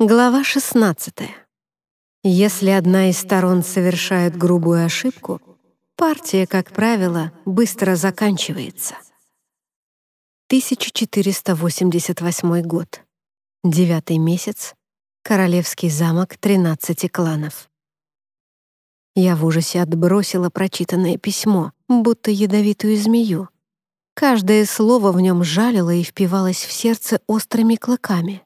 Глава 16. Если одна из сторон совершает грубую ошибку, партия, как правило, быстро заканчивается. 1488 год. Девятый месяц. Королевский замок 13 кланов. Я в ужасе отбросила прочитанное письмо, будто ядовитую змею. Каждое слово в нем жалило и впивалось в сердце острыми клыками.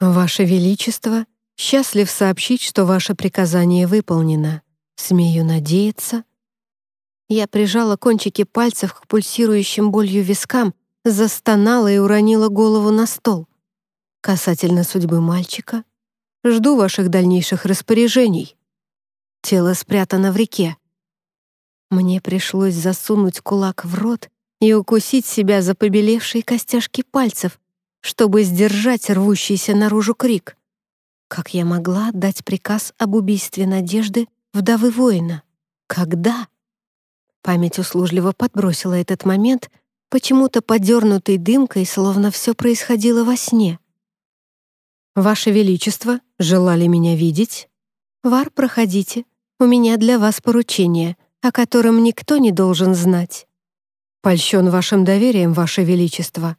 «Ваше Величество, счастлив сообщить, что ваше приказание выполнено. Смею надеяться». Я прижала кончики пальцев к пульсирующим болью вискам, застонала и уронила голову на стол. Касательно судьбы мальчика, жду ваших дальнейших распоряжений. Тело спрятано в реке. Мне пришлось засунуть кулак в рот и укусить себя за побелевшие костяшки пальцев, чтобы сдержать рвущийся наружу крик. Как я могла дать приказ об убийстве Надежды, вдовы воина? Когда? Память услужливо подбросила этот момент, почему-то подернутый дымкой, словно все происходило во сне. «Ваше Величество, желали меня видеть?» «Вар, проходите. У меня для вас поручение, о котором никто не должен знать». «Польщен вашим доверием, Ваше Величество»,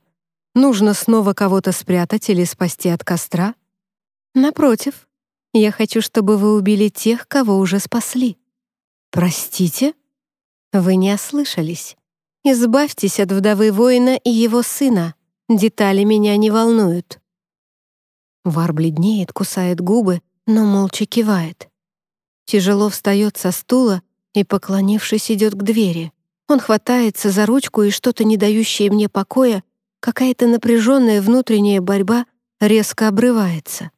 Нужно снова кого-то спрятать или спасти от костра? Напротив, я хочу, чтобы вы убили тех, кого уже спасли. Простите? Вы не ослышались. Избавьтесь от вдовы воина и его сына. Детали меня не волнуют. Вар бледнеет, кусает губы, но молча кивает. Тяжело встает со стула и, поклонившись, идет к двери. Он хватается за ручку и что-то, не дающее мне покоя, Какая-то напряженная внутренняя борьба резко обрывается.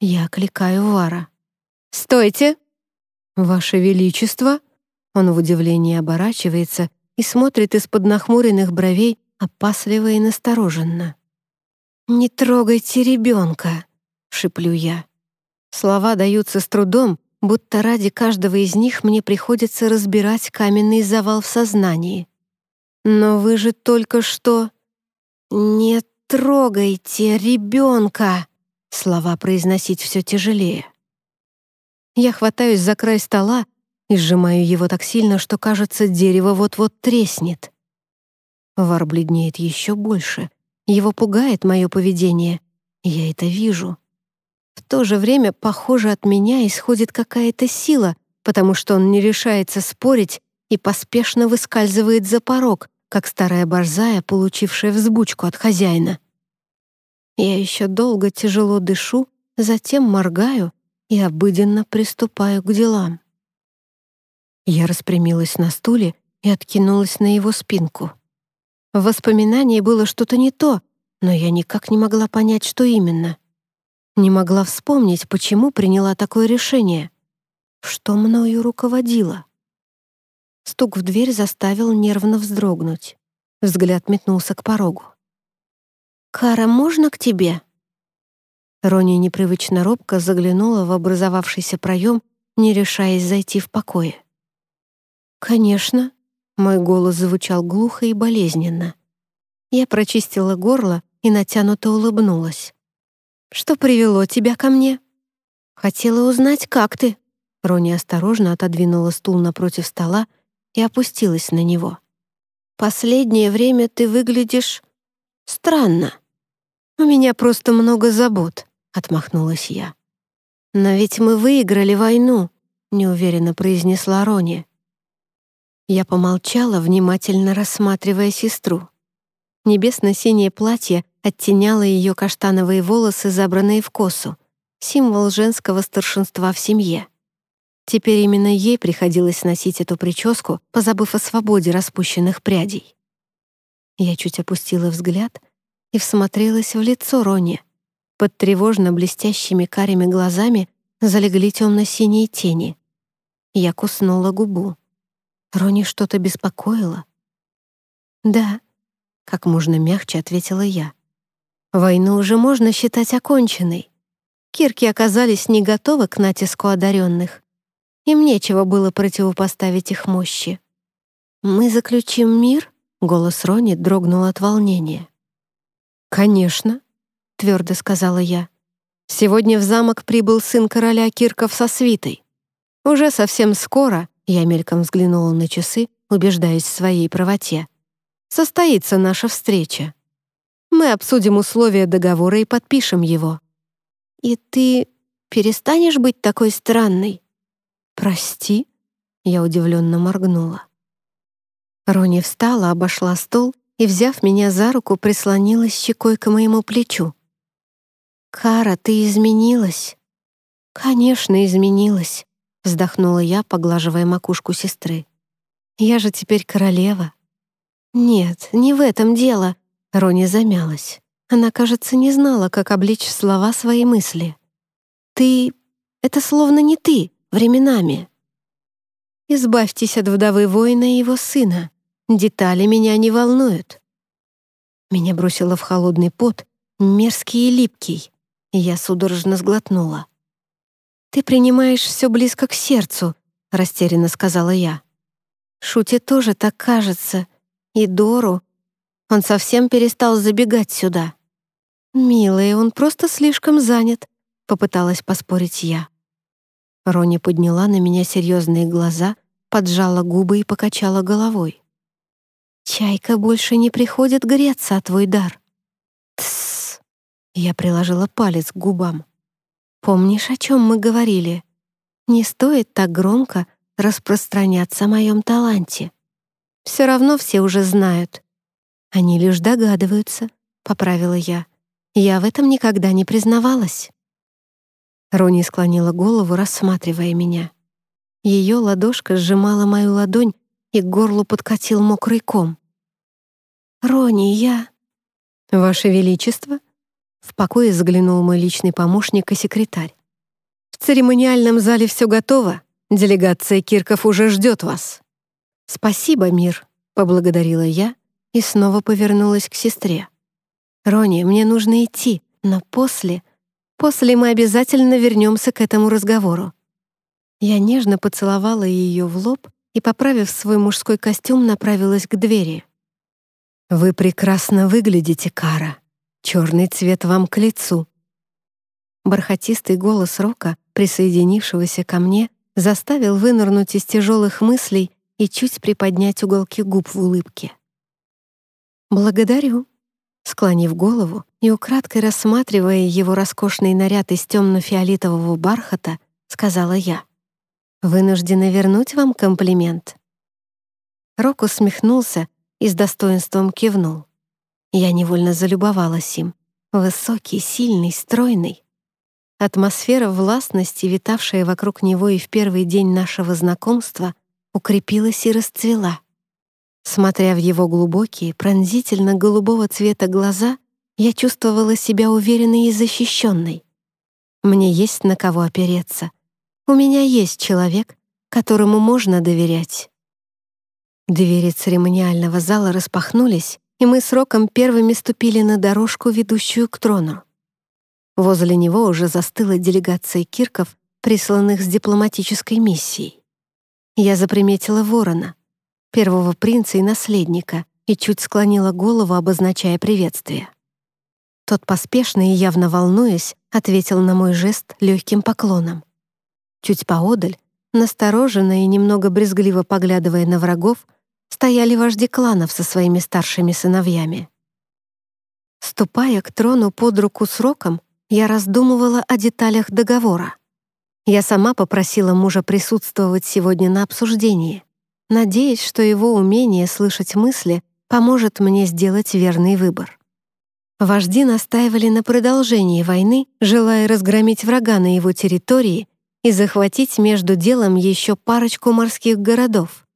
Я окликаю Вара. «Стойте!» «Ваше Величество!» Он в удивлении оборачивается и смотрит из-под нахмуренных бровей опасливо и настороженно. «Не трогайте ребенка!» — шиплю я. Слова даются с трудом, будто ради каждого из них мне приходится разбирать каменный завал в сознании. «Но вы же только что...» «Не трогайте ребенка!» Слова произносить все тяжелее. Я хватаюсь за край стола и сжимаю его так сильно, что, кажется, дерево вот-вот треснет. Вар бледнеет еще больше. Его пугает мое поведение. Я это вижу. В то же время, похоже, от меня исходит какая-то сила, потому что он не решается спорить и поспешно выскальзывает за порог, как старая борзая, получившая взбучку от хозяина. Я еще долго тяжело дышу, затем моргаю и обыденно приступаю к делам. Я распрямилась на стуле и откинулась на его спинку. В воспоминании было что-то не то, но я никак не могла понять, что именно. Не могла вспомнить, почему приняла такое решение. Что мною руководило? Стук в дверь заставил нервно вздрогнуть. Взгляд метнулся к порогу. «Кара, можно к тебе?» Рони непривычно робко заглянула в образовавшийся проем, не решаясь зайти в покое. «Конечно», — мой голос звучал глухо и болезненно. Я прочистила горло и натянуто улыбнулась. «Что привело тебя ко мне?» «Хотела узнать, как ты». Рони осторожно отодвинула стул напротив стола и опустилась на него. «Последнее время ты выглядишь странно. У меня просто много забот», — отмахнулась я. «Но ведь мы выиграли войну», — неуверенно произнесла Рони. Я помолчала, внимательно рассматривая сестру. Небесно-синее платье оттеняло ее каштановые волосы, забранные в косу, символ женского старшинства в семье. Теперь именно ей приходилось носить эту прическу, позабыв о свободе распущенных прядей. Я чуть опустила взгляд и всмотрелась в лицо Рони. Под тревожно блестящими карими глазами залегли темно-синие тени. Я куснула губу. Рони что-то беспокоило. «Да», — как можно мягче ответила я. «Войну уже можно считать оконченной. Кирки оказались не готовы к натиску одаренных. Им нечего было противопоставить их мощи. «Мы заключим мир?» — голос Рони дрогнул от волнения. «Конечно», — твердо сказала я. Сегодня в замок прибыл сын короля Кирков со свитой. Уже совсем скоро, я мельком взглянула на часы, убеждаясь в своей правоте, состоится наша встреча. Мы обсудим условия договора и подпишем его. И ты перестанешь быть такой странной? Прости, я удивленно моргнула. Рони встала, обошла стол и, взяв меня за руку, прислонилась щекой к моему плечу. «Кара, ты изменилась?» «Конечно, изменилась», — вздохнула я, поглаживая макушку сестры. «Я же теперь королева». «Нет, не в этом дело», — Рони замялась. Она, кажется, не знала, как обличь слова свои мысли. «Ты... это словно не ты, временами». «Избавьтесь от вдовы воина и его сына. Детали меня не волнуют». Меня бросило в холодный пот, мерзкий и липкий. Я судорожно сглотнула. «Ты принимаешь все близко к сердцу», — растерянно сказала я. «Шуте тоже так кажется. И Дору. Он совсем перестал забегать сюда». «Милая, он просто слишком занят», — попыталась поспорить я. Рони подняла на меня серьезные глаза, поджала губы и покачала головой. «Чайка больше не приходит греться, а твой дар». «Тссс!» Я приложила палец к губам. «Помнишь, о чем мы говорили? Не стоит так громко распространяться о моем таланте. Все равно все уже знают. Они лишь догадываются», — поправила я. «Я в этом никогда не признавалась». Рони склонила голову, рассматривая меня. Ее ладошка сжимала мою ладонь, и к горлу подкатил мокрый ком. «Рони, я...» «Ваше Величество?» В покое заглянул мой личный помощник и секретарь. «В церемониальном зале все готово. Делегация Кирков уже ждет вас». «Спасибо, мир», — поблагодарила я и снова повернулась к сестре. «Рони, мне нужно идти, но после... После мы обязательно вернемся к этому разговору». Я нежно поцеловала ее в лоб и, поправив свой мужской костюм, направилась к двери. «Вы прекрасно выглядите, Кара», Черный цвет вам к лицу». Бархатистый голос Рока, присоединившегося ко мне, заставил вынырнуть из тяжелых мыслей и чуть приподнять уголки губ в улыбке. «Благодарю», Склонив голову и украдкой рассматривая его роскошный наряд из темно-фиолетового бархата, сказала я. «Вынуждена вернуть вам комплимент». Рок усмехнулся и с достоинством кивнул. Я невольно залюбовалась им. Высокий, сильный, стройный. Атмосфера властности, витавшая вокруг него и в первый день нашего знакомства, укрепилась и расцвела. Смотря в его глубокие, пронзительно голубого цвета глаза, я чувствовала себя уверенной и защищенной. Мне есть на кого опереться. У меня есть человек, которому можно доверять. Двери церемониального зала распахнулись, и мы с Роком первыми ступили на дорожку, ведущую к трону. Возле него уже застыла делегация кирков, присланных с дипломатической миссией. Я заприметила ворона, первого принца и наследника, и чуть склонила голову, обозначая приветствие. Тот поспешно и явно волнуясь, ответил на мой жест легким поклоном. Чуть поодаль, настороженно и немного брезгливо поглядывая на врагов, стояли вожди кланов со своими старшими сыновьями. Ступая к трону под руку с Роком, я раздумывала о деталях договора. Я сама попросила мужа присутствовать сегодня на обсуждении, надеясь, что его умение слышать мысли поможет мне сделать верный выбор. Вожди настаивали на продолжении войны, желая разгромить врага на его территории и захватить между делом еще парочку морских городов.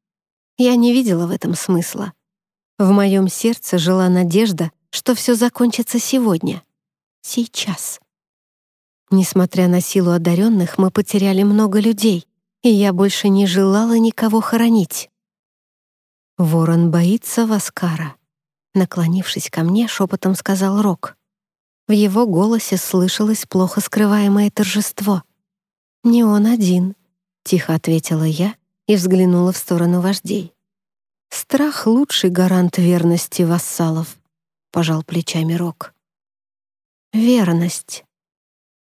Я не видела в этом смысла. В моем сердце жила надежда, что все закончится сегодня. Сейчас. Несмотря на силу одаренных, мы потеряли много людей, и я больше не желала никого хоронить. Ворон боится Васкара. Наклонившись ко мне, шепотом сказал Рок. В его голосе слышалось плохо скрываемое торжество. «Не он один», — тихо ответила я и взглянула в сторону вождей. «Страх — лучший гарант верности вассалов», — пожал плечами Рок. «Верность.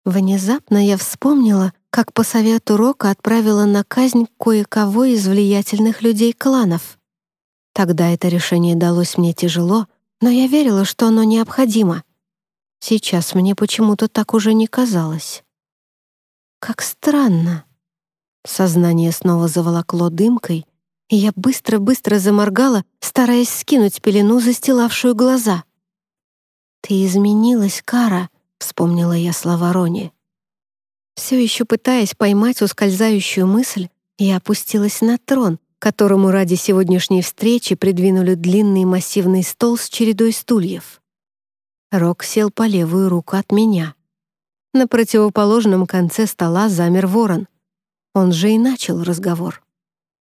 Внезапно я вспомнила, как по совету Рока отправила на казнь кое-кого из влиятельных людей кланов. Тогда это решение далось мне тяжело, но я верила, что оно необходимо. Сейчас мне почему-то так уже не казалось. Как странно. Сознание снова заволокло дымкой, и я быстро-быстро заморгала, стараясь скинуть пелену, застилавшую глаза. «Ты изменилась, Кара», — вспомнила я слова Рони. Все еще пытаясь поймать ускользающую мысль, я опустилась на трон, которому ради сегодняшней встречи придвинули длинный массивный стол с чередой стульев. Рок сел по левую руку от меня. На противоположном конце стола замер ворон. Он же и начал разговор.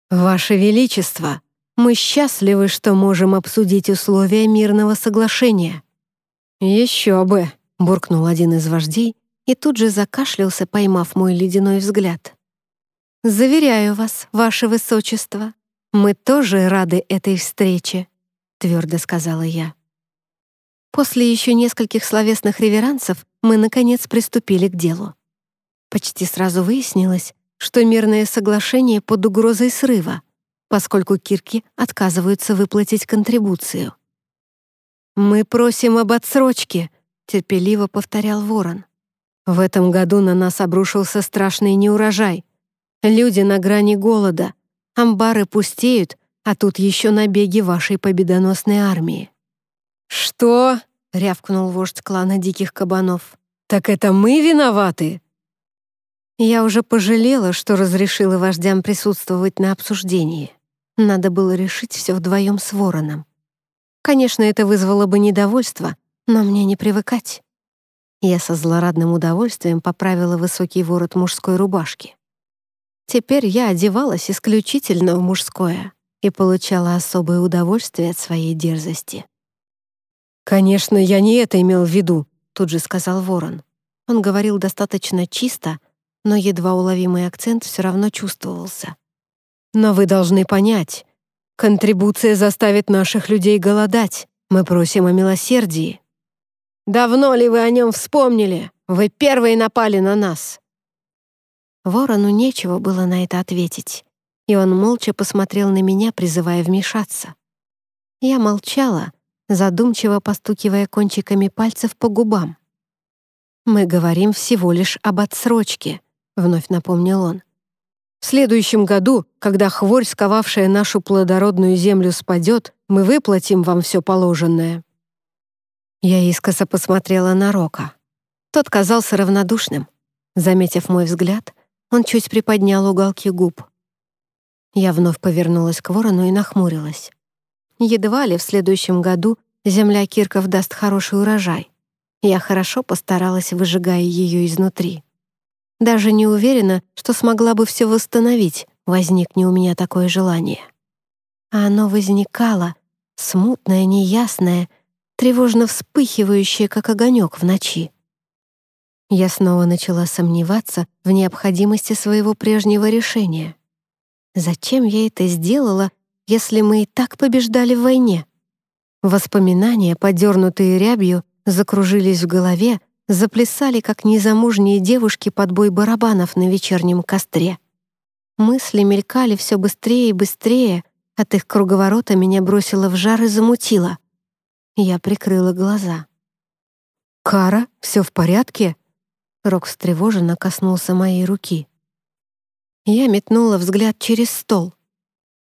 «Ваше Величество, мы счастливы, что можем обсудить условия мирного соглашения». «Еще бы», — буркнул один из вождей и тут же закашлялся, поймав мой ледяной взгляд. «Заверяю вас, ваше высочество, мы тоже рады этой встрече», — твердо сказала я. После еще нескольких словесных реверансов мы, наконец, приступили к делу. Почти сразу выяснилось, что мирное соглашение под угрозой срыва, поскольку кирки отказываются выплатить контрибуцию. «Мы просим об отсрочке», — терпеливо повторял Ворон. «В этом году на нас обрушился страшный неурожай. Люди на грани голода, амбары пустеют, а тут еще набеги вашей победоносной армии». «Что?» — рявкнул вождь клана диких кабанов. «Так это мы виноваты?» Я уже пожалела, что разрешила вождям присутствовать на обсуждении. Надо было решить все вдвоем с вороном. Конечно, это вызвало бы недовольство, но мне не привыкать. Я со злорадным удовольствием поправила высокий ворот мужской рубашки. Теперь я одевалась исключительно в мужское и получала особое удовольствие от своей дерзости. «Конечно, я не это имел в виду», — тут же сказал ворон. Он говорил достаточно чисто, но едва уловимый акцент все равно чувствовался. «Но вы должны понять, контрибуция заставит наших людей голодать. Мы просим о милосердии». «Давно ли вы о нем вспомнили? Вы первые напали на нас!» Ворону нечего было на это ответить, и он молча посмотрел на меня, призывая вмешаться. Я молчала, задумчиво постукивая кончиками пальцев по губам. «Мы говорим всего лишь об отсрочке», — вновь напомнил он. «В следующем году, когда хворь, сковавшая нашу плодородную землю, спадет, мы выплатим вам все положенное». Я искоса посмотрела на Рока. Тот казался равнодушным. Заметив мой взгляд, он чуть приподнял уголки губ. Я вновь повернулась к ворону и нахмурилась. Едва ли в следующем году земля Кирков даст хороший урожай. Я хорошо постаралась, выжигая ее изнутри. Даже не уверена, что смогла бы все восстановить, возникне у меня такое желание. А оно возникало, смутное, неясное, тревожно вспыхивающее, как огонек в ночи. Я снова начала сомневаться в необходимости своего прежнего решения. Зачем я это сделала, если мы и так побеждали в войне? Воспоминания, подернутые рябью, закружились в голове, заплясали, как незамужние девушки под бой барабанов на вечернем костре. Мысли мелькали все быстрее и быстрее, от их круговорота меня бросило в жар и замутило. Я прикрыла глаза. «Кара, все в порядке?» Рок встревоженно коснулся моей руки. Я метнула взгляд через стол.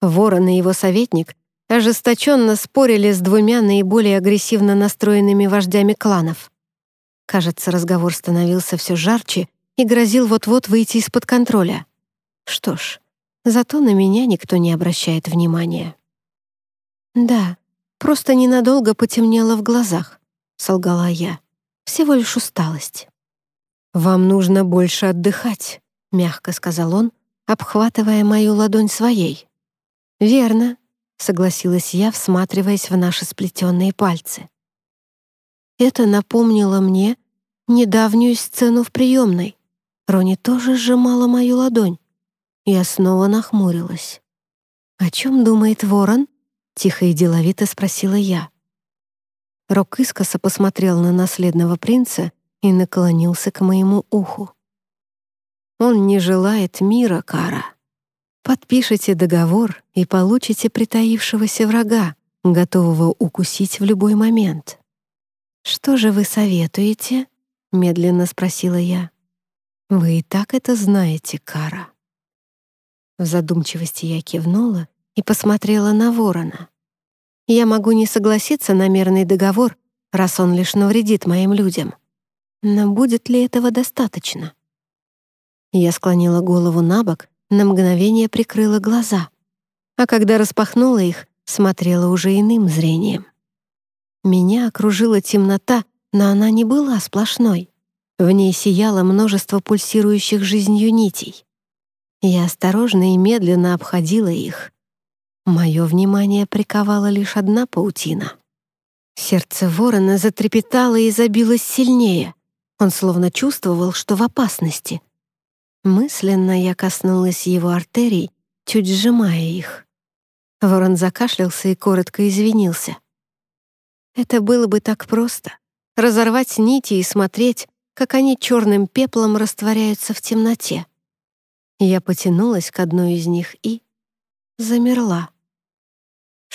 Ворон и его советник ожесточенно спорили с двумя наиболее агрессивно настроенными вождями кланов. Кажется, разговор становился все жарче и грозил вот-вот выйти из-под контроля. Что ж, зато на меня никто не обращает внимания. «Да, просто ненадолго потемнело в глазах», — солгала я. «Всего лишь усталость». «Вам нужно больше отдыхать», — мягко сказал он, обхватывая мою ладонь своей. «Верно», — согласилась я, всматриваясь в наши сплетенные пальцы. Это напомнило мне недавнюю сцену в приемной. Рони тоже сжимала мою ладонь. Я снова нахмурилась. «О чем думает ворон?» — тихо и деловито спросила я. Рок искоса посмотрел на наследного принца и наклонился к моему уху. «Он не желает мира, Кара. Подпишите договор и получите притаившегося врага, готового укусить в любой момент». «Что же вы советуете?» — медленно спросила я. «Вы и так это знаете, Кара». В задумчивости я кивнула и посмотрела на ворона. Я могу не согласиться на мирный договор, раз он лишь навредит моим людям. Но будет ли этого достаточно? Я склонила голову на бок, на мгновение прикрыла глаза, а когда распахнула их, смотрела уже иным зрением. Меня окружила темнота, но она не была сплошной. В ней сияло множество пульсирующих жизнью нитей. Я осторожно и медленно обходила их. Мое внимание приковала лишь одна паутина. Сердце ворона затрепетало и забилось сильнее. Он словно чувствовал, что в опасности. Мысленно я коснулась его артерий, чуть сжимая их. Ворон закашлялся и коротко извинился. Это было бы так просто — разорвать нити и смотреть, как они черным пеплом растворяются в темноте. Я потянулась к одной из них и замерла.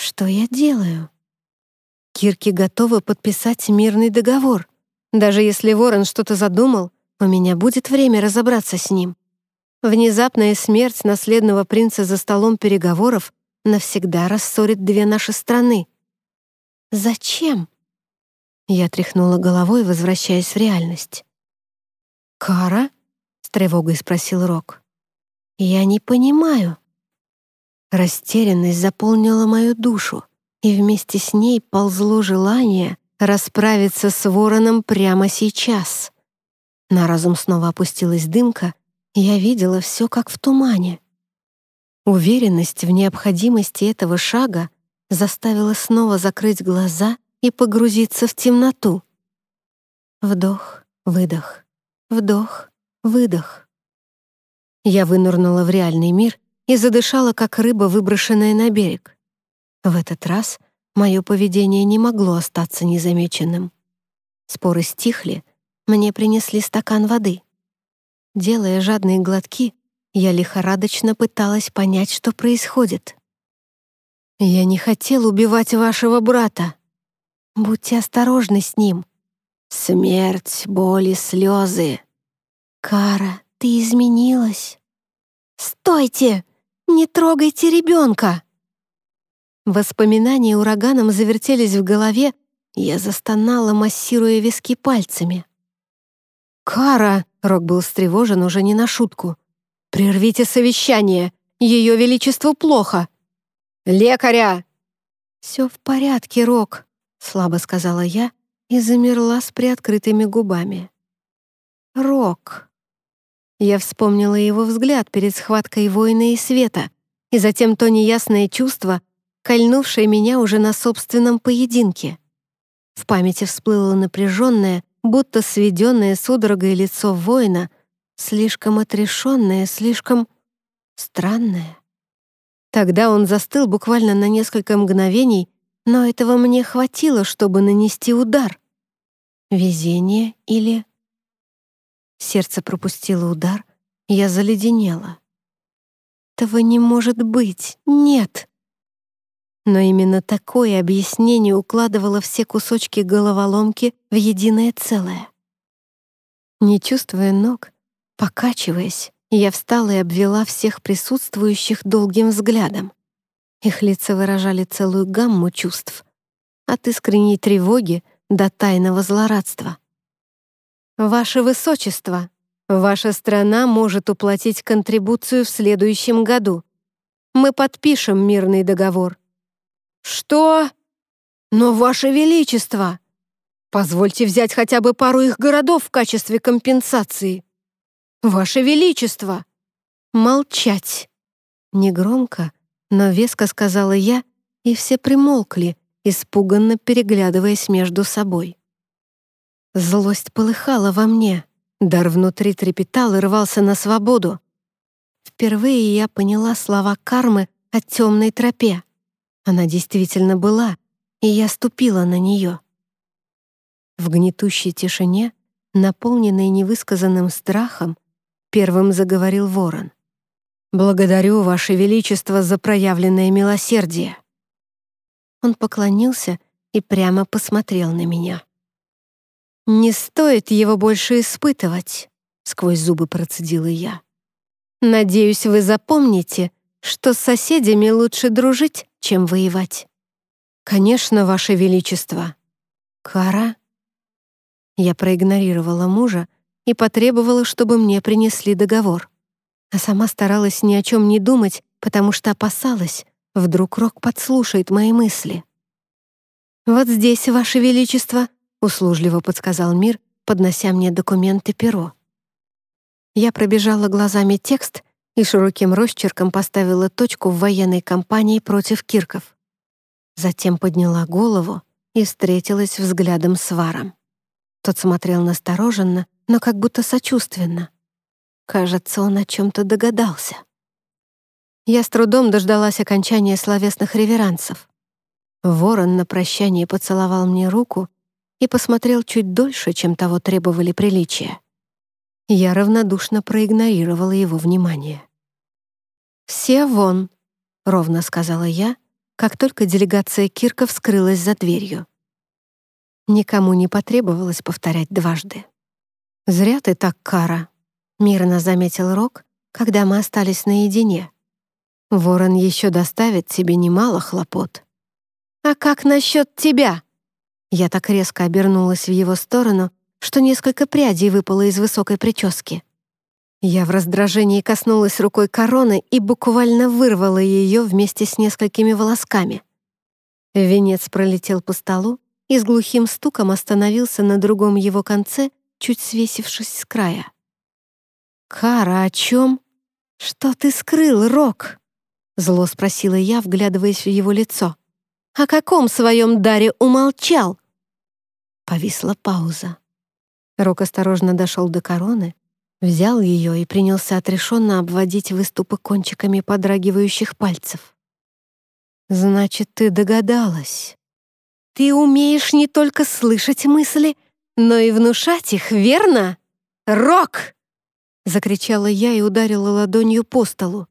Что я делаю? Кирки готовы подписать мирный договор. Даже если Ворон что-то задумал, у меня будет время разобраться с ним. Внезапная смерть наследного принца за столом переговоров навсегда рассорит две наши страны. Зачем? Я тряхнула головой, возвращаясь в реальность. «Кара?» — с тревогой спросил Рок. «Я не понимаю». Растерянность заполнила мою душу, и вместе с ней ползло желание расправиться с вороном прямо сейчас. На разум снова опустилась дымка, и я видела все как в тумане. Уверенность в необходимости этого шага заставила снова закрыть глаза и погрузиться в темноту. Вдох, выдох, вдох, выдох. Я вынырнула в реальный мир и задышала, как рыба, выброшенная на берег. В этот раз мое поведение не могло остаться незамеченным. Споры стихли, мне принесли стакан воды. Делая жадные глотки, я лихорадочно пыталась понять, что происходит. «Я не хотел убивать вашего брата. Будьте осторожны с ним. Смерть, боли, слезы. Кара, ты изменилась. Стойте! Не трогайте ребенка!» Воспоминания ураганом завертелись в голове, я застонала, массируя виски пальцами. «Кара!» — Рок был встревожен уже не на шутку. «Прервите совещание! Ее Величеству плохо!» «Лекаря!» «Все в порядке, Рок», — слабо сказала я и замерла с приоткрытыми губами. «Рок». Я вспомнила его взгляд перед схваткой воина и света, и затем то неясное чувство, кольнувшее меня уже на собственном поединке. В памяти всплыло напряженное, будто сведенное судорогой лицо воина, слишком отрешенное, слишком странное. Тогда он застыл буквально на несколько мгновений, но этого мне хватило, чтобы нанести удар. Везение или... Сердце пропустило удар, я заледенела. Этого не может быть, нет. Но именно такое объяснение укладывало все кусочки головоломки в единое целое. Не чувствуя ног, покачиваясь, я встала и обвела всех присутствующих долгим взглядом. Их лица выражали целую гамму чувств. От искренней тревоги до тайного злорадства. «Ваше Высочество, ваша страна может уплатить контрибуцию в следующем году. Мы подпишем мирный договор». «Что? Но, Ваше Величество! Позвольте взять хотя бы пару их городов в качестве компенсации». «Ваше Величество!» «Молчать!» Негромко, но веско сказала я, и все примолкли, испуганно переглядываясь между собой. Злость полыхала во мне, дар внутри трепетал и рвался на свободу. Впервые я поняла слова кармы о темной тропе. Она действительно была, и я ступила на нее. В гнетущей тишине Наполненный невысказанным страхом, первым заговорил ворон. «Благодарю, Ваше Величество, за проявленное милосердие». Он поклонился и прямо посмотрел на меня. «Не стоит его больше испытывать», — сквозь зубы процедила я. «Надеюсь, вы запомните, что с соседями лучше дружить, чем воевать». «Конечно, Ваше Величество». «Кара?» Я проигнорировала мужа и потребовала, чтобы мне принесли договор. А сама старалась ни о чем не думать, потому что опасалась, вдруг Рок подслушает мои мысли. «Вот здесь, Ваше Величество», — услужливо подсказал Мир, поднося мне документы перо. Я пробежала глазами текст и широким росчерком поставила точку в военной кампании против кирков. Затем подняла голову и встретилась взглядом с Варом. Тот смотрел настороженно, но как будто сочувственно. Кажется, он о чем-то догадался. Я с трудом дождалась окончания словесных реверансов. Ворон на прощание поцеловал мне руку и посмотрел чуть дольше, чем того требовали приличия. Я равнодушно проигнорировала его внимание. «Все вон», — ровно сказала я, как только делегация Кирков скрылась за дверью. Никому не потребовалось повторять дважды. «Зря ты так, Кара», — мирно заметил Рок, когда мы остались наедине. «Ворон еще доставит тебе немало хлопот». «А как насчет тебя?» Я так резко обернулась в его сторону, что несколько прядей выпало из высокой прически. Я в раздражении коснулась рукой короны и буквально вырвала ее вместе с несколькими волосками. Венец пролетел по столу, и с глухим стуком остановился на другом его конце, чуть свесившись с края. «Кара, о чем? Что ты скрыл, Рок?» Зло спросила я, вглядываясь в его лицо. «О каком своем даре умолчал?» Повисла пауза. Рок осторожно дошел до короны, взял ее и принялся отрешенно обводить выступы кончиками подрагивающих пальцев. «Значит, ты догадалась?» Ты умеешь не только слышать мысли, но и внушать их, верно? Рок!» Закричала я и ударила ладонью по столу.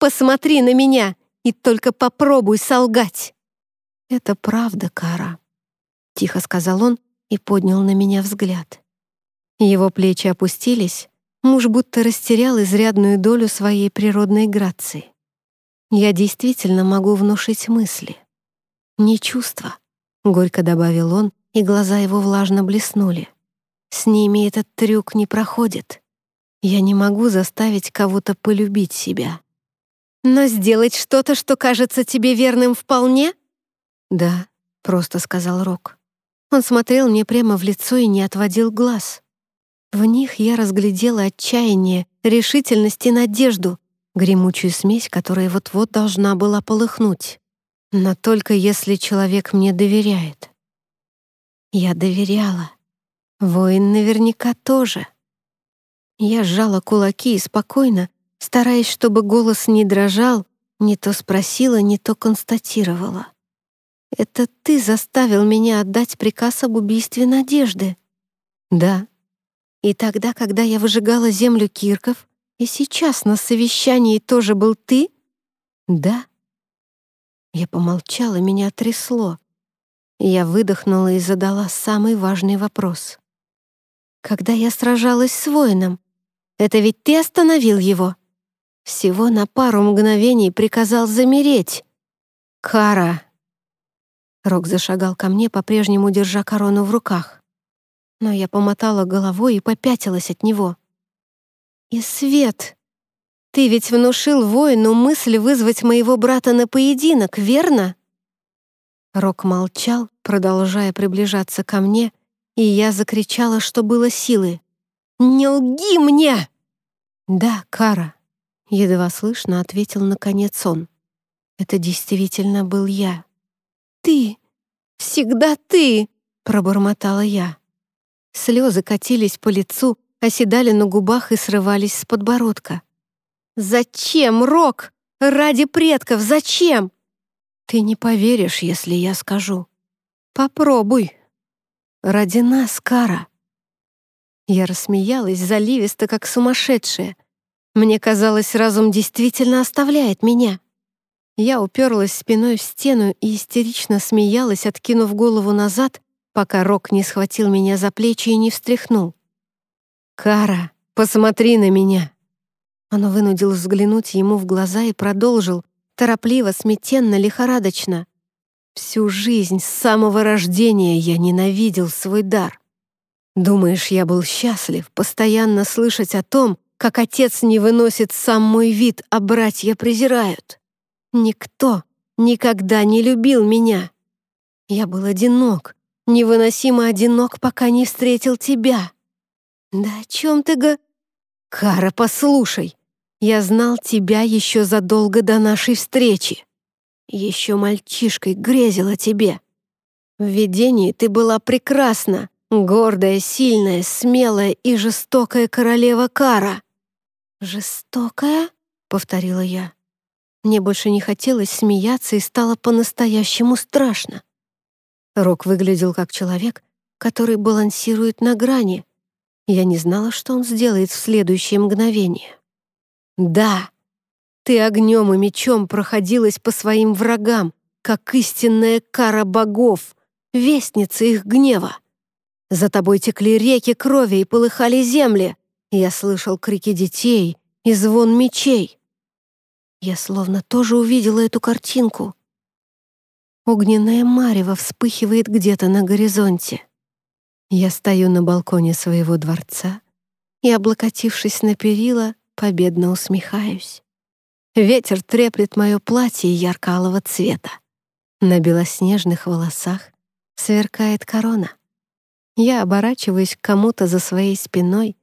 «Посмотри на меня и только попробуй солгать!» «Это правда, Кара», — тихо сказал он и поднял на меня взгляд. Его плечи опустились, муж будто растерял изрядную долю своей природной грации. Я действительно могу внушить мысли, не чувства. Горько добавил он, и глаза его влажно блеснули. С ними этот трюк не проходит. Я не могу заставить кого-то полюбить себя. Но сделать что-то, что кажется тебе верным вполне? Да, просто сказал Рок. Он смотрел мне прямо в лицо и не отводил глаз. В них я разглядела отчаяние, решительность и надежду, гремучую смесь, которая вот-вот должна была полыхнуть. Но только если человек мне доверяет. Я доверяла. Воин наверняка тоже. Я сжала кулаки и спокойно, стараясь, чтобы голос не дрожал, не то спросила, не то констатировала. «Это ты заставил меня отдать приказ об убийстве Надежды?» «Да». «И тогда, когда я выжигала землю Кирков, и сейчас на совещании тоже был ты?» «Да». Я помолчала, меня трясло. Я выдохнула и задала самый важный вопрос. «Когда я сражалась с воином, это ведь ты остановил его?» Всего на пару мгновений приказал замереть. «Кара!» Рок зашагал ко мне, по-прежнему держа корону в руках. Но я помотала головой и попятилась от него. «И свет!» Ты ведь внушил воину мысль вызвать моего брата на поединок, верно?» Рок молчал, продолжая приближаться ко мне, и я закричала, что было силы. «Не лги мне!» «Да, Кара», — едва слышно ответил наконец он. «Это действительно был я». «Ты! Всегда ты!» — пробормотала я. Слезы катились по лицу, оседали на губах и срывались с подбородка. Зачем, Рок? Ради предков, зачем? Ты не поверишь, если я скажу. Попробуй. Ради нас, Кара. Я рассмеялась заливисто, как сумасшедшая. Мне казалось, разум действительно оставляет меня. Я уперлась спиной в стену и истерично смеялась, откинув голову назад, пока Рок не схватил меня за плечи и не встряхнул. «Кара, посмотри на меня!» Он вынудил взглянуть ему в глаза и продолжил, торопливо, смятенно, лихорадочно. «Всю жизнь, с самого рождения, я ненавидел свой дар. Думаешь, я был счастлив постоянно слышать о том, как отец не выносит сам мой вид, а братья презирают? Никто никогда не любил меня. Я был одинок, невыносимо одинок, пока не встретил тебя. Да о чем ты го... Кара, послушай, я знал тебя еще задолго до нашей встречи. Еще мальчишкой грезил о тебе. В видении ты была прекрасна, Гордая, сильная, смелая и жестокая королева Кара. «Жестокая?» — повторила я. Мне больше не хотелось смеяться и стало по-настоящему страшно. Рок выглядел как человек, который балансирует на грани. Я не знала, что он сделает в следующее мгновение. «Да, ты огнем и мечом проходилась по своим врагам, как истинная кара богов, вестница их гнева. За тобой текли реки крови и полыхали земли. Я слышал крики детей и звон мечей. Я словно тоже увидела эту картинку. Огненное марево вспыхивает где-то на горизонте. Я стою на балконе своего дворца и, облокотившись на перила, победно усмехаюсь. Ветер треплет мое платье ярко-алого цвета. На белоснежных волосах сверкает корона. Я оборачиваюсь к кому-то за своей спиной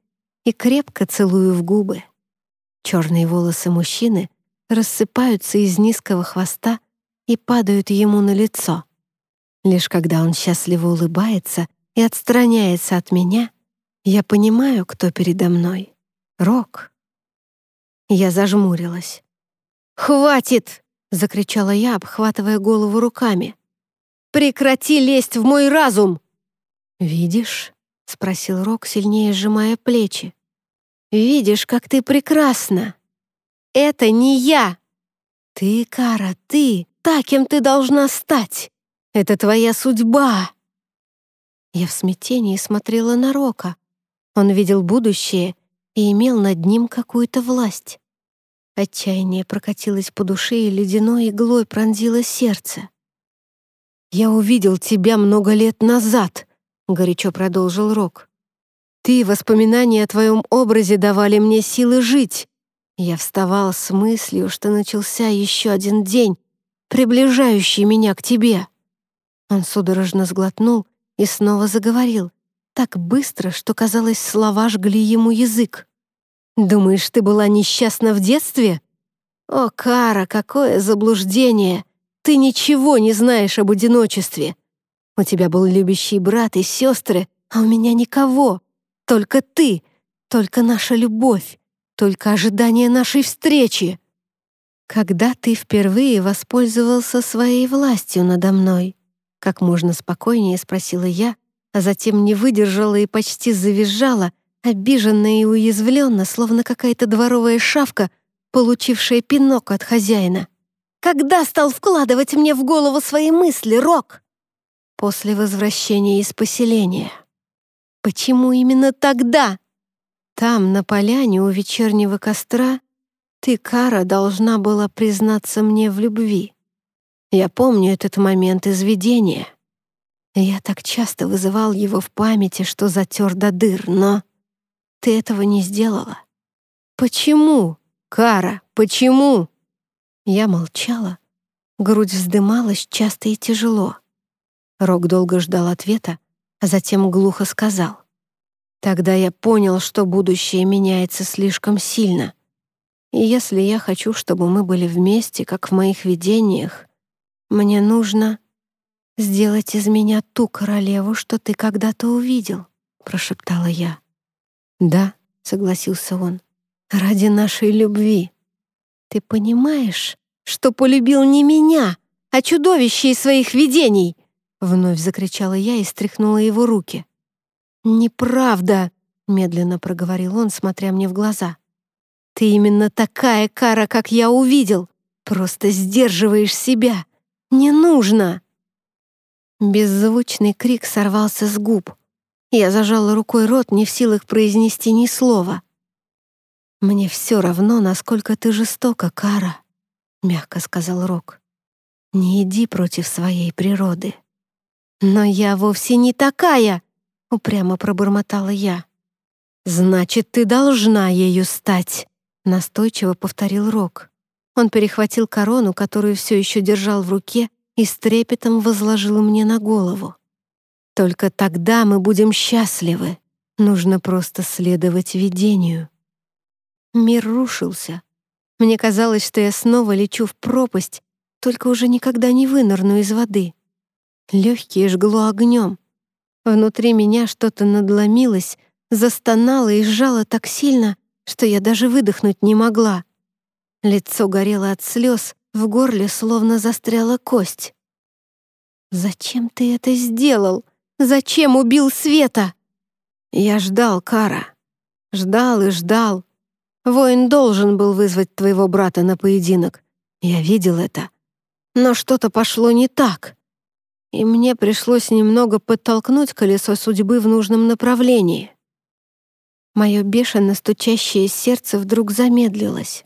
и крепко целую в губы. Черные волосы мужчины рассыпаются из низкого хвоста и падают ему на лицо. Лишь когда он счастливо улыбается и отстраняется от меня, я понимаю, кто передо мной. Рок. Я зажмурилась. «Хватит!» — закричала я, обхватывая голову руками. «Прекрати лезть в мой разум!» «Видишь?» — спросил Рок, сильнее сжимая плечи. «Видишь, как ты прекрасна! Это не я! Ты, Кара, ты, та, кем ты должна стать! Это твоя судьба!» Я в смятении смотрела на Рока. Он видел будущее и имел над ним какую-то власть. Отчаяние прокатилось по душе и ледяной иглой пронзило сердце. «Я увидел тебя много лет назад», — горячо продолжил Рок. «Ты, воспоминания о твоем образе давали мне силы жить. Я вставал с мыслью, что начался еще один день, приближающий меня к тебе». Он судорожно сглотнул и снова заговорил, так быстро, что, казалось, слова жгли ему язык. «Думаешь, ты была несчастна в детстве? О, Кара, какое заблуждение! Ты ничего не знаешь об одиночестве. У тебя был любящий брат и сестры, а у меня никого. Только ты, только наша любовь, только ожидание нашей встречи. Когда ты впервые воспользовался своей властью надо мной? Как можно спокойнее спросила я, а затем не выдержала и почти завизжала, обиженная и уязвленно, словно какая-то дворовая шавка, получившая пинок от хозяина. «Когда стал вкладывать мне в голову свои мысли, Рок?» после возвращения из поселения. Почему именно тогда? Там, на поляне у вечернего костра, ты, Кара, должна была признаться мне в любви. Я помню этот момент из видения. Я так часто вызывал его в памяти, что затер до дыр, но ты этого не сделала. Почему, Кара, почему? Я молчала. Грудь вздымалась часто и тяжело. Рок долго ждал ответа, а затем глухо сказал. «Тогда я понял, что будущее меняется слишком сильно. И если я хочу, чтобы мы были вместе, как в моих видениях, мне нужно сделать из меня ту королеву, что ты когда-то увидел», — прошептала я. «Да», — согласился он, — «ради нашей любви. Ты понимаешь, что полюбил не меня, а чудовище из своих видений?» Вновь закричала я и стряхнула его руки. «Неправда! — медленно проговорил он, смотря мне в глаза. «Ты именно такая кара, как я увидел. Просто сдерживаешь себя. Не нужно!» Беззвучный крик сорвался с губ. Я зажала рукой рот, не в силах произнести ни слова. «Мне все равно, насколько ты жестока, Кара», — мягко сказал Рок. «Не иди против своей природы». «Но я вовсе не такая!» — упрямо пробормотала я. «Значит, ты должна ею стать», — настойчиво повторил Рок. Он перехватил корону, которую все еще держал в руке, и с трепетом возложил мне на голову. «Только тогда мы будем счастливы. Нужно просто следовать видению». Мир рушился. Мне казалось, что я снова лечу в пропасть, только уже никогда не вынырну из воды. Легкие жгло огнем. Внутри меня что-то надломилось, застонало и сжало так сильно, что я даже выдохнуть не могла. Лицо горело от слез, в горле словно застряла кость. «Зачем ты это сделал? Зачем убил Света?» «Я ждал, Кара. Ждал и ждал. Воин должен был вызвать твоего брата на поединок. Я видел это. Но что-то пошло не так и мне пришлось немного подтолкнуть колесо судьбы в нужном направлении. Мое бешено стучащее сердце вдруг замедлилось.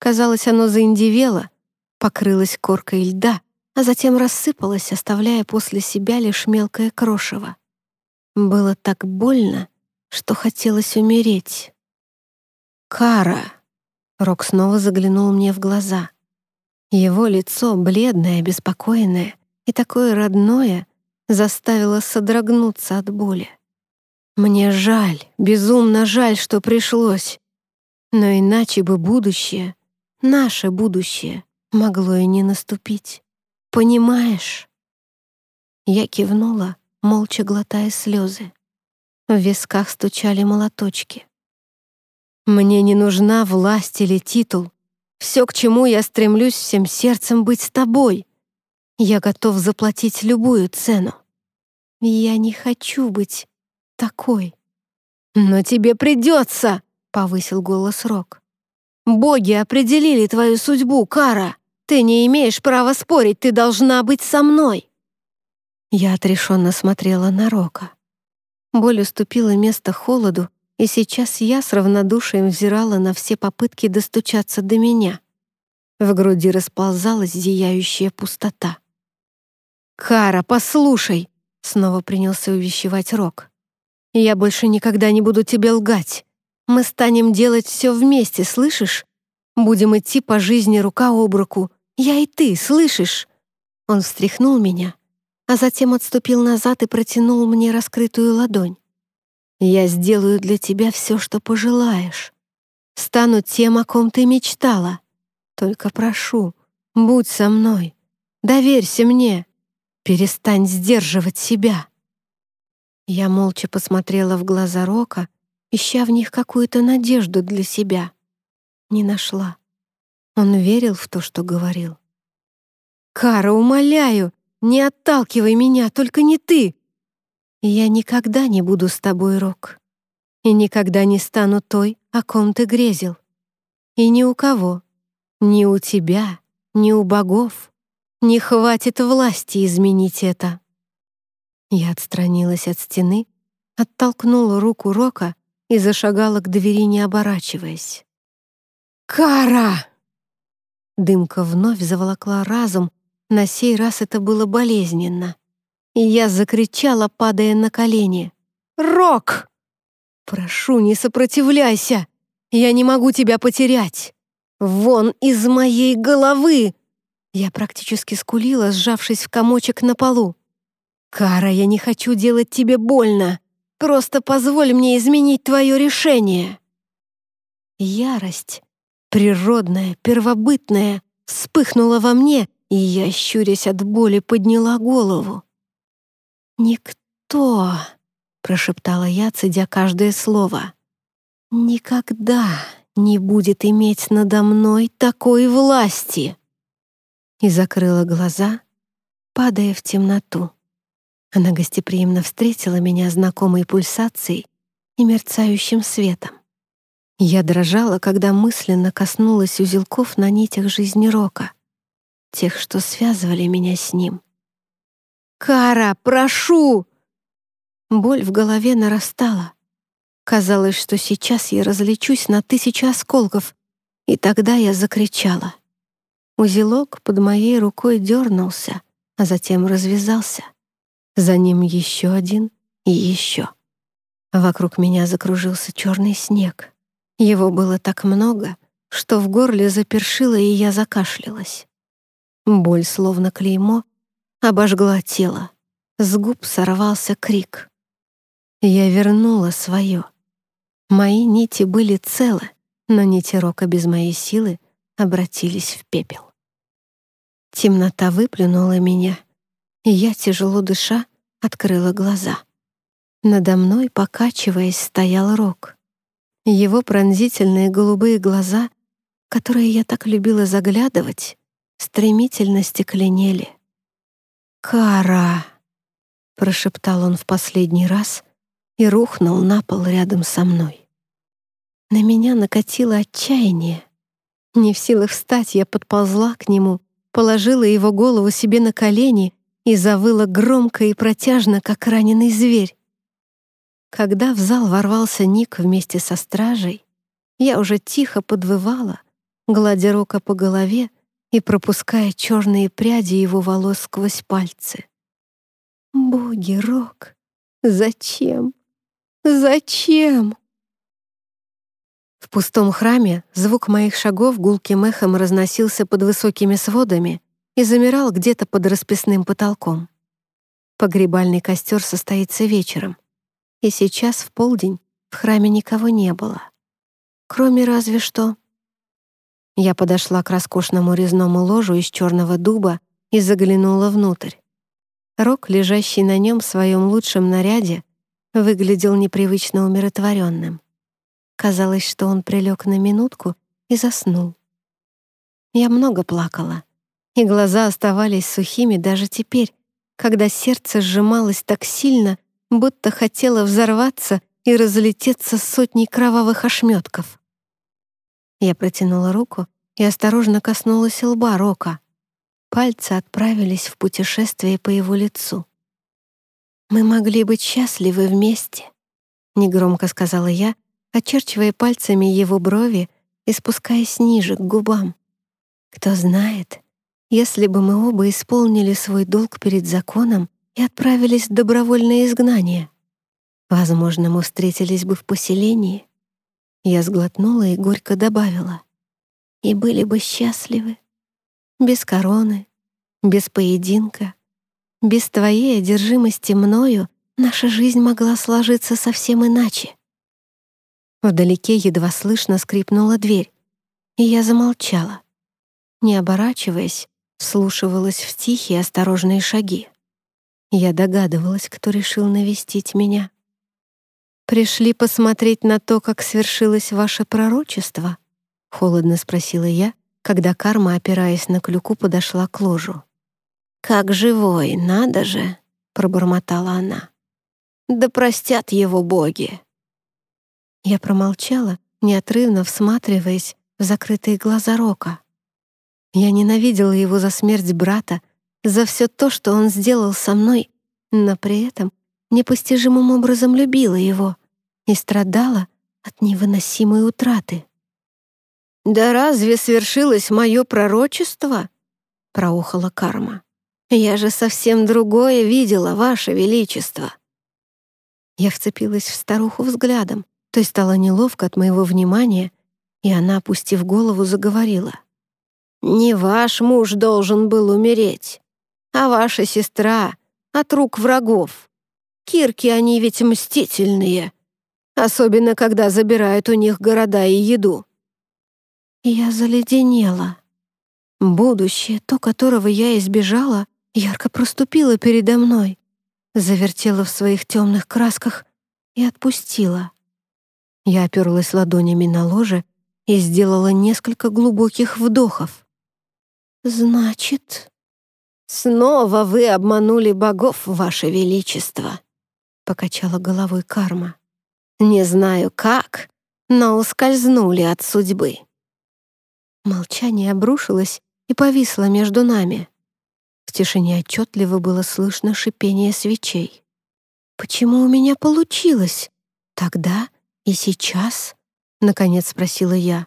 Казалось, оно заиндивело, покрылось коркой льда, а затем рассыпалось, оставляя после себя лишь мелкое крошево. Было так больно, что хотелось умереть. «Кара!» — Рок снова заглянул мне в глаза. Его лицо, бледное, обеспокоенное, и такое родное заставило содрогнуться от боли. Мне жаль, безумно жаль, что пришлось. Но иначе бы будущее, наше будущее, могло и не наступить. Понимаешь? Я кивнула, молча глотая слезы. В висках стучали молоточки. Мне не нужна власть или титул. Все, к чему я стремлюсь всем сердцем быть с тобой. Я готов заплатить любую цену. Я не хочу быть такой. Но тебе придется, повысил голос Рок. Боги определили твою судьбу, Кара. Ты не имеешь права спорить, ты должна быть со мной. Я отрешенно смотрела на Рока. Боль уступила место холоду, и сейчас я с равнодушием взирала на все попытки достучаться до меня. В груди расползалась зияющая пустота. «Кара, послушай!» — снова принялся увещевать Рок. «Я больше никогда не буду тебе лгать. Мы станем делать все вместе, слышишь? Будем идти по жизни рука об руку. Я и ты, слышишь?» Он встряхнул меня, а затем отступил назад и протянул мне раскрытую ладонь. «Я сделаю для тебя все, что пожелаешь. Стану тем, о ком ты мечтала. Только прошу, будь со мной. Доверься мне. Перестань сдерживать себя. Я молча посмотрела в глаза Рока, ища в них какую-то надежду для себя. Не нашла. Он верил в то, что говорил. «Кара, умоляю, не отталкивай меня, только не ты!» «Я никогда не буду с тобой, Рок, и никогда не стану той, о ком ты грезил. И ни у кого, ни у тебя, ни у богов, не хватит власти изменить это. Я отстранилась от стены, оттолкнула руку Рока и зашагала к двери, не оборачиваясь. «Кара!» Дымка вновь заволокла разум, на сей раз это было болезненно. И я закричала, падая на колени. «Рок! Прошу, не сопротивляйся! Я не могу тебя потерять! Вон из моей головы!» Я практически скулила, сжавшись в комочек на полу. «Кара, я не хочу делать тебе больно. Просто позволь мне изменить твое решение». Ярость, природная, первобытная, вспыхнула во мне, и я, щурясь от боли, подняла голову. «Никто», — прошептала я, цедя каждое слово, «никогда не будет иметь надо мной такой власти» и закрыла глаза, падая в темноту. Она гостеприимно встретила меня знакомой пульсацией и мерцающим светом. Я дрожала, когда мысленно коснулась узелков на нитях жизни Рока, тех, что связывали меня с ним. «Кара, прошу!» Боль в голове нарастала. Казалось, что сейчас я разлечусь на тысячи осколков, и тогда я закричала. Узелок под моей рукой дернулся, а затем развязался. За ним еще один и еще. Вокруг меня закружился черный снег. Его было так много, что в горле запершило, и я закашлялась. Боль, словно клеймо, обожгла тело. С губ сорвался крик. Я вернула свое. Мои нити были целы, но нити рока без моей силы обратились в пепел. Темнота выплюнула меня, и я, тяжело дыша, открыла глаза. Надо мной, покачиваясь, стоял Рок. Его пронзительные голубые глаза, которые я так любила заглядывать, стремительно стекленели. «Кара!» — прошептал он в последний раз и рухнул на пол рядом со мной. На меня накатило отчаяние. Не в силах встать, я подползла к нему, положила его голову себе на колени и завыла громко и протяжно, как раненый зверь. Когда в зал ворвался Ник вместе со стражей, я уже тихо подвывала, гладя Рока по голове и пропуская черные пряди его волос сквозь пальцы. «Боги, Рок, зачем? Зачем?» В пустом храме звук моих шагов гулким эхом разносился под высокими сводами и замирал где-то под расписным потолком. Погребальный костер состоится вечером, и сейчас в полдень в храме никого не было. Кроме разве что... Я подошла к роскошному резному ложу из черного дуба и заглянула внутрь. Рок, лежащий на нем в своем лучшем наряде, выглядел непривычно умиротворенным. Казалось, что он прилег на минутку и заснул. Я много плакала, и глаза оставались сухими даже теперь, когда сердце сжималось так сильно, будто хотело взорваться и разлететься сотней кровавых ошметков. Я протянула руку и осторожно коснулась лба Рока. Пальцы отправились в путешествие по его лицу. «Мы могли быть счастливы вместе», — негромко сказала я, очерчивая пальцами его брови и спускаясь ниже, к губам. «Кто знает, если бы мы оба исполнили свой долг перед законом и отправились в добровольное изгнание, возможно, мы встретились бы в поселении, я сглотнула и горько добавила. И были бы счастливы. Без короны, без поединка, без твоей одержимости мною наша жизнь могла сложиться совсем иначе. Вдалеке едва слышно скрипнула дверь, и я замолчала. Не оборачиваясь, вслушивалась в тихие осторожные шаги. Я догадывалась, кто решил навестить меня. «Пришли посмотреть на то, как свершилось ваше пророчество?» — холодно спросила я, когда карма, опираясь на клюку, подошла к ложу. «Как живой, надо же!» — пробормотала она. «Да простят его боги!» Я промолчала, неотрывно всматриваясь в закрытые глаза Рока. Я ненавидела его за смерть брата, за все то, что он сделал со мной, но при этом непостижимым образом любила его и страдала от невыносимой утраты. «Да разве свершилось мое пророчество?» — проухала карма. «Я же совсем другое видела, Ваше Величество!» Я вцепилась в старуху взглядом, то есть стало неловко от моего внимания, и она, опустив голову, заговорила. «Не ваш муж должен был умереть, а ваша сестра от рук врагов. Кирки они ведь мстительные, особенно когда забирают у них города и еду. Я заледенела. Будущее, то, которого я избежала, ярко проступило передо мной, завертела в своих темных красках и отпустила. Я оперлась ладонями на ложе и сделала несколько глубоких вдохов. «Значит, снова вы обманули богов, ваше величество», покачала головой карма. Не знаю как, но ускользнули от судьбы». Молчание обрушилось и повисло между нами. В тишине отчетливо было слышно шипение свечей. «Почему у меня получилось? Тогда и сейчас?» — наконец спросила я.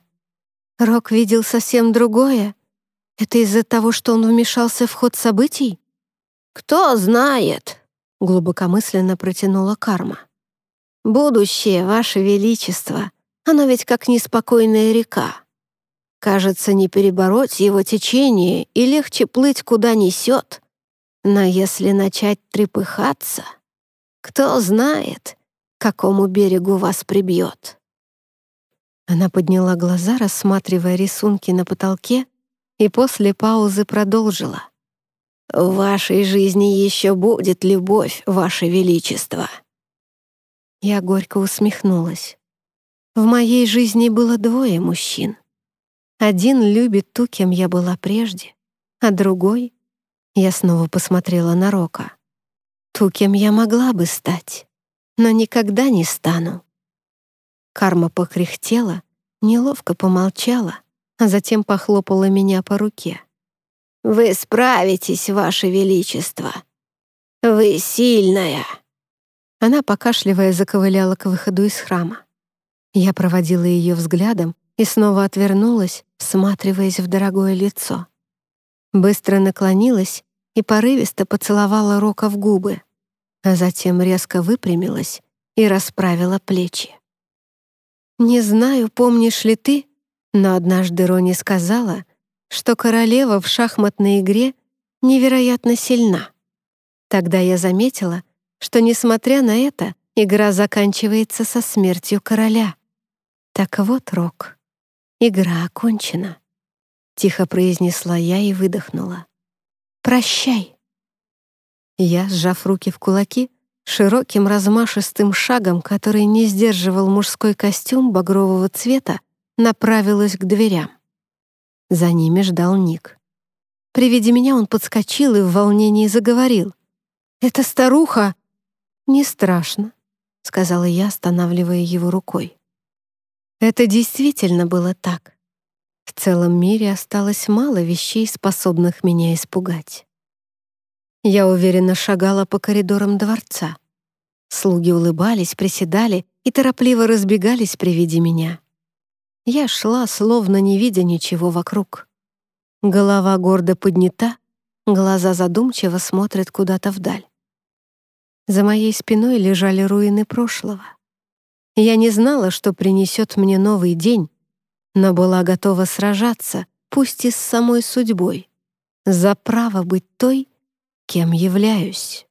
«Рок видел совсем другое. Это из-за того, что он вмешался в ход событий?» «Кто знает?» — глубокомысленно протянула карма. «Будущее, Ваше Величество, оно ведь как неспокойная река. Кажется, не перебороть его течение и легче плыть куда несет. Но если начать трепыхаться, кто знает, какому берегу вас прибьет. Она подняла глаза, рассматривая рисунки на потолке, и после паузы продолжила. «В вашей жизни еще будет любовь, ваше величество». Я горько усмехнулась. В моей жизни было двое мужчин. Один любит ту, кем я была прежде, а другой... Я снова посмотрела на Рока. Ту, кем я могла бы стать, но никогда не стану. Карма покряхтела, неловко помолчала, а затем похлопала меня по руке. «Вы справитесь, Ваше Величество! Вы сильная!» Она, покашливая, заковыляла к выходу из храма. Я проводила ее взглядом и снова отвернулась, всматриваясь в дорогое лицо. Быстро наклонилась и порывисто поцеловала Рока в губы, а затем резко выпрямилась и расправила плечи. «Не знаю, помнишь ли ты, но однажды Рони сказала, что королева в шахматной игре невероятно сильна. Тогда я заметила, что, несмотря на это, игра заканчивается со смертью короля. Так вот, Рок, «Игра окончена», — тихо произнесла я и выдохнула. «Прощай». Я, сжав руки в кулаки, широким размашистым шагом, который не сдерживал мужской костюм багрового цвета, направилась к дверям. За ними ждал Ник. При виде меня он подскочил и в волнении заговорил. «Это старуха!» «Не страшно», — сказала я, останавливая его рукой. Это действительно было так. В целом мире осталось мало вещей, способных меня испугать. Я уверенно шагала по коридорам дворца. Слуги улыбались, приседали и торопливо разбегались при виде меня. Я шла, словно не видя ничего вокруг. Голова гордо поднята, глаза задумчиво смотрят куда-то вдаль. За моей спиной лежали руины прошлого. Я не знала, что принесет мне новый день, но была готова сражаться, пусть и с самой судьбой, за право быть той, кем являюсь.